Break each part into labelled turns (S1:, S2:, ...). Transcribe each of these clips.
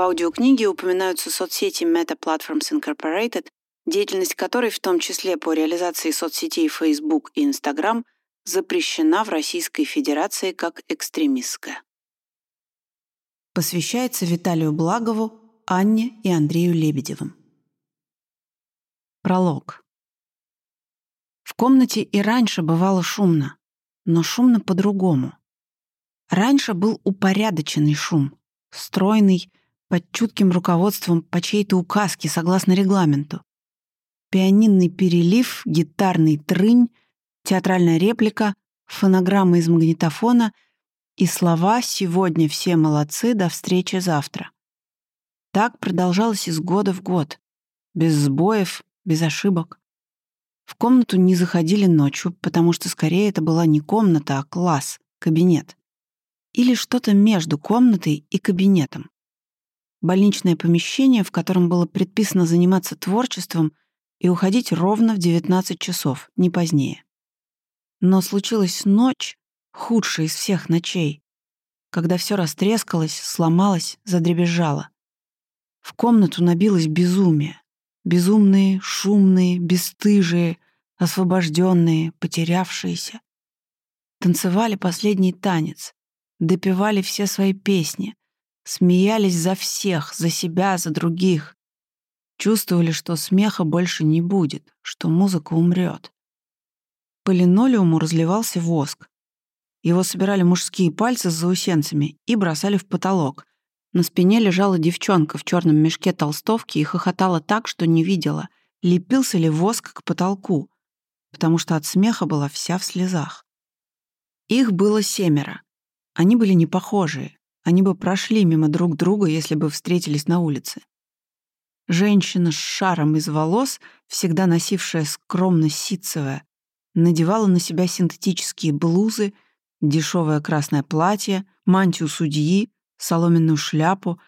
S1: В аудиокниге упоминаются соцсети Meta Platforms Incorporated, деятельность которой, в том числе по реализации соцсетей Facebook и Instagram, запрещена в Российской Федерации как экстремистская. Посвящается Виталию Благову, Анне и Андрею Лебедевым. Пролог. В комнате и раньше бывало шумно, но шумно по-другому. Раньше был упорядоченный шум, стройный, под чутким руководством по чьей-то указке согласно регламенту. Пианинный перелив, гитарный трынь, театральная реплика, фонограмма из магнитофона и слова «Сегодня все молодцы, до встречи завтра». Так продолжалось из года в год, без сбоев, без ошибок. В комнату не заходили ночью, потому что скорее это была не комната, а класс, кабинет. Или что-то между комнатой и кабинетом. Больничное помещение, в котором было предписано заниматься творчеством и уходить ровно в 19 часов, не позднее. Но случилась ночь, худшая из всех ночей, когда все растрескалось, сломалось, задребезжало. В комнату набилось безумие. Безумные, шумные, бесстыжие, освобожденные, потерявшиеся. Танцевали последний танец, допевали все свои песни, смеялись за всех, за себя, за других. Чувствовали, что смеха больше не будет, что музыка умрет. По линолеуму разливался воск. Его собирали мужские пальцы с заусенцами и бросали в потолок, на спине лежала девчонка в черном мешке толстовки и хохотала так, что не видела, лепился ли воск к потолку, потому что от смеха была вся в слезах. Их было семеро. Они были не похожие. Они бы прошли мимо друг друга, если бы встретились на улице. Женщина с шаром из волос, всегда носившая скромно ситцевое, надевала на себя синтетические блузы, дешевое красное платье, мантию судьи, соломенную шляпу.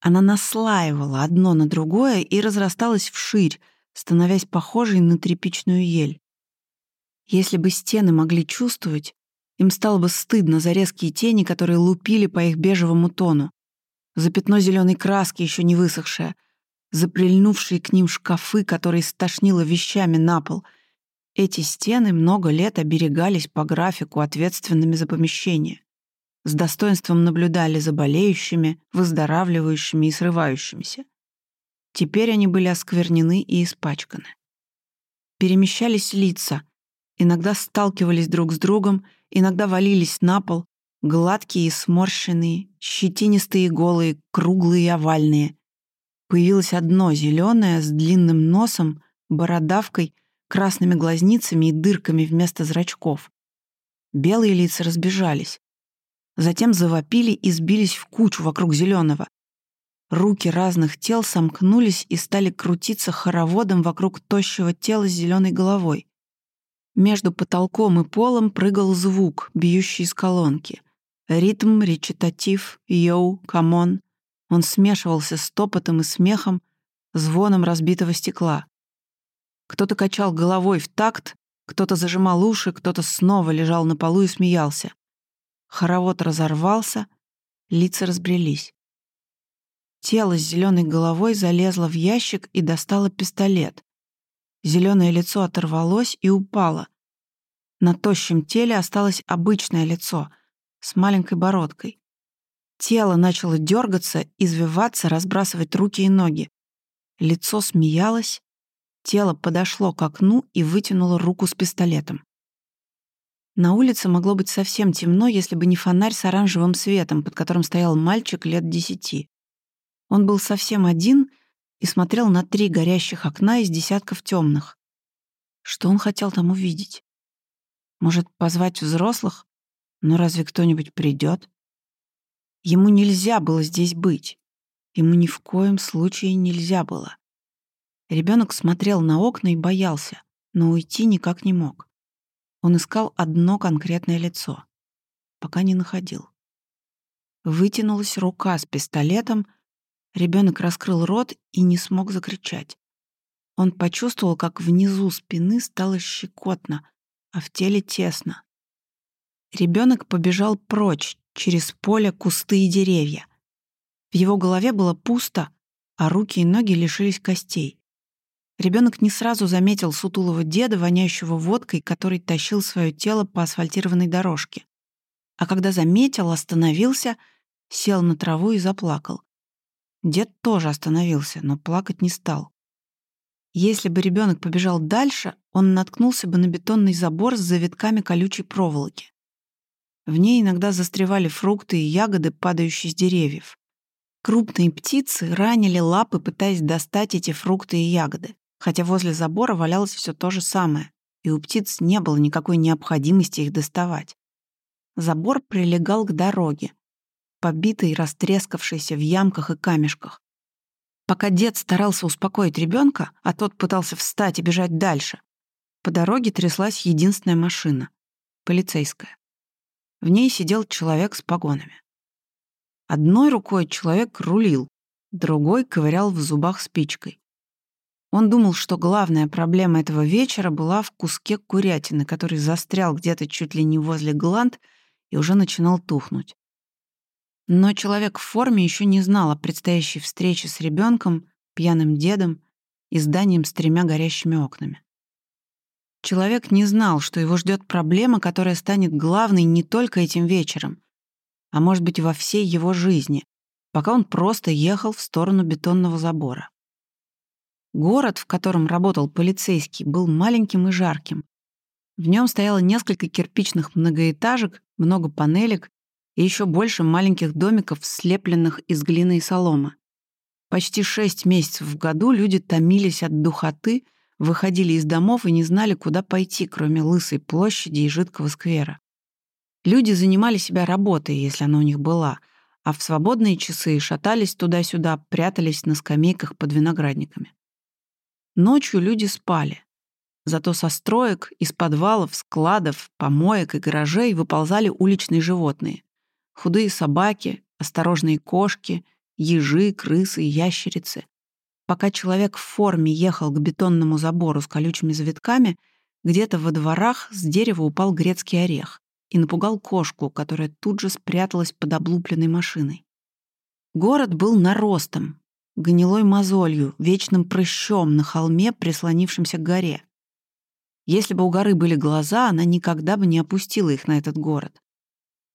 S1: Она наслаивала одно на другое и разрасталась вширь, становясь похожей на тряпичную ель. Если бы стены могли чувствовать, им стало бы стыдно за резкие тени, которые лупили по их бежевому тону, за пятно зеленой краски, еще не высохшее, за прильнувшие к ним шкафы, которые стошнило вещами на пол. Эти стены много лет оберегались по графику ответственными за помещение с достоинством наблюдали за болеющими, выздоравливающими и срывающимися. Теперь они были осквернены и испачканы. Перемещались лица, иногда сталкивались друг с другом, иногда валились на пол, гладкие и сморщенные, щетинистые голые, круглые и овальные. Появилось одно зеленое с длинным носом, бородавкой, красными глазницами и дырками вместо зрачков. Белые лица разбежались. Затем завопили и сбились в кучу вокруг зеленого. Руки разных тел сомкнулись и стали крутиться хороводом вокруг тощего тела с зеленой головой. Между потолком и полом прыгал звук, бьющий из колонки. Ритм, речитатив, yo, come on. Он смешивался с топотом и смехом, звоном разбитого стекла. Кто-то качал головой в такт, кто-то зажимал уши, кто-то снова лежал на полу и смеялся. Хоровод разорвался, лица разбрелись. Тело с зеленой головой залезло в ящик и достало пистолет. Зеленое лицо оторвалось и упало. На тощем теле осталось обычное лицо с маленькой бородкой. Тело начало дергаться, извиваться, разбрасывать руки и ноги. Лицо смеялось, тело подошло к окну и вытянуло руку с пистолетом. На улице могло быть совсем темно, если бы не фонарь с оранжевым светом, под которым стоял мальчик лет десяти. Он был совсем один и смотрел на три горящих окна из десятков темных. Что он хотел там увидеть? Может, позвать взрослых? Но разве кто-нибудь придет? Ему нельзя было здесь быть. Ему ни в коем случае нельзя было. Ребенок смотрел на окна и боялся, но уйти никак не мог. Он искал одно конкретное лицо, пока не находил. Вытянулась рука с пистолетом, ребенок раскрыл рот и не смог закричать. Он почувствовал, как внизу спины стало щекотно, а в теле тесно. Ребенок побежал прочь, через поле, кусты и деревья. В его голове было пусто, а руки и ноги лишились костей. Ребенок не сразу заметил сутулого деда, воняющего водкой, который тащил свое тело по асфальтированной дорожке. А когда заметил, остановился, сел на траву и заплакал. Дед тоже остановился, но плакать не стал. Если бы ребенок побежал дальше, он наткнулся бы на бетонный забор с завитками колючей проволоки. В ней иногда застревали фрукты и ягоды, падающие с деревьев. Крупные птицы ранили лапы, пытаясь достать эти фрукты и ягоды, хотя возле забора валялось все то же самое, и у птиц не было никакой необходимости их доставать. Забор прилегал к дороге, побитый, растрескавшийся в ямках и камешках. Пока дед старался успокоить ребенка, а тот пытался встать и бежать дальше, по дороге тряслась единственная машина — полицейская. В ней сидел человек с погонами. Одной рукой человек рулил, другой ковырял в зубах спичкой. Он думал, что главная проблема этого вечера была в куске курятины, который застрял где-то чуть ли не возле гланд и уже начинал тухнуть. Но человек в форме еще не знал о предстоящей встрече с ребенком, пьяным дедом и зданием с тремя горящими окнами. Человек не знал, что его ждет проблема, которая станет главной не только этим вечером, а может быть во всей его жизни, пока он просто ехал в сторону бетонного забора. Город, в котором работал полицейский, был маленьким и жарким. В нем стояло несколько кирпичных многоэтажек, много панелек и еще больше маленьких домиков, слепленных из глины и соломы. Почти шесть месяцев в году люди томились от духоты, выходили из домов и не знали, куда пойти, кроме лысой площади и жидкого сквера. Люди занимали себя работой, если она у них была, а в свободные часы шатались туда-сюда, прятались на скамейках под виноградниками. Ночью люди спали. Зато со строек, из подвалов, складов, помоек и гаражей выползали уличные животные худые собаки, осторожные кошки, ежи, крысы и ящерицы. Пока человек в форме ехал к бетонному забору с колючими завитками, где-то во дворах с дерева упал грецкий орех и напугал кошку, которая тут же спряталась под облупленной машиной. Город был наростом, гнилой мозолью, вечным прыщом на холме, прислонившемся к горе. Если бы у горы были глаза, она никогда бы не опустила их на этот город.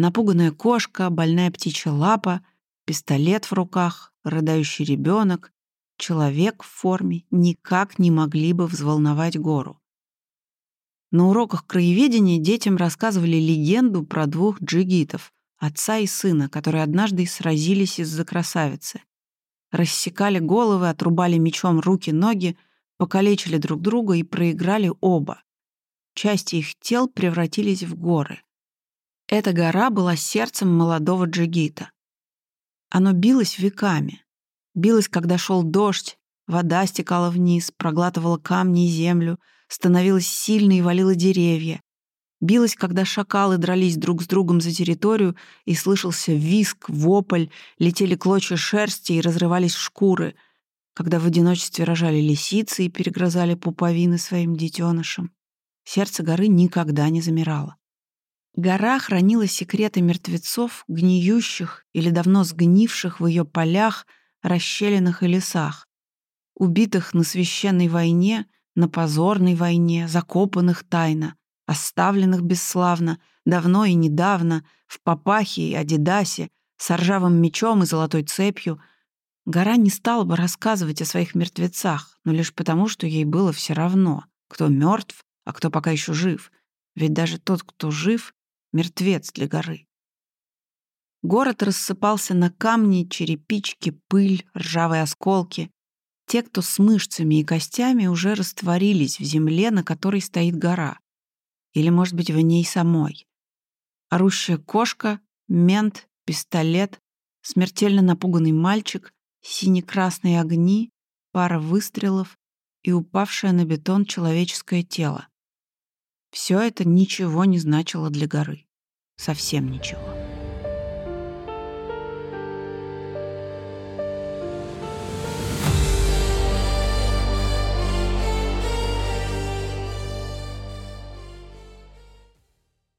S1: Напуганная кошка, больная птичья лапа, пистолет в руках, рыдающий ребенок, человек в форме никак не могли бы взволновать гору. На уроках краеведения детям рассказывали легенду про двух джигитов, отца и сына, которые однажды сразились из-за красавицы. Рассекали головы, отрубали мечом руки-ноги, покалечили друг друга и проиграли оба. Части их тел превратились в горы. Эта гора была сердцем молодого джигита. Оно билось веками. Билось, когда шел дождь, вода стекала вниз, проглатывала камни и землю, становилась сильной и валила деревья. Билось, когда шакалы дрались друг с другом за территорию, и слышался виск, вопль, летели клочья шерсти и разрывались шкуры, когда в одиночестве рожали лисицы и перегрызали пуповины своим детенышам. Сердце горы никогда не замирало. Гора хранила секреты мертвецов, гниющих или давно сгнивших в ее полях, расщелинах и лесах, убитых на священной войне, на позорной войне, закопанных тайно, оставленных бесславно, давно и недавно, в папахе и адидасе, с ржавым мечом и золотой цепью. Гора не стала бы рассказывать о своих мертвецах, но лишь потому, что ей было все равно, кто мертв, а кто пока еще жив. Ведь даже тот, кто жив, мертвец для горы. Город рассыпался на камни, черепички, пыль, ржавые осколки. Те, кто с мышцами и костями, уже растворились в земле, на которой стоит гора. Или, может быть, в ней самой. Орущая кошка, мент, пистолет, смертельно напуганный мальчик, сине-красные огни, пара выстрелов и упавшее на бетон человеческое тело. Все это ничего не значило для горы. Совсем ничего.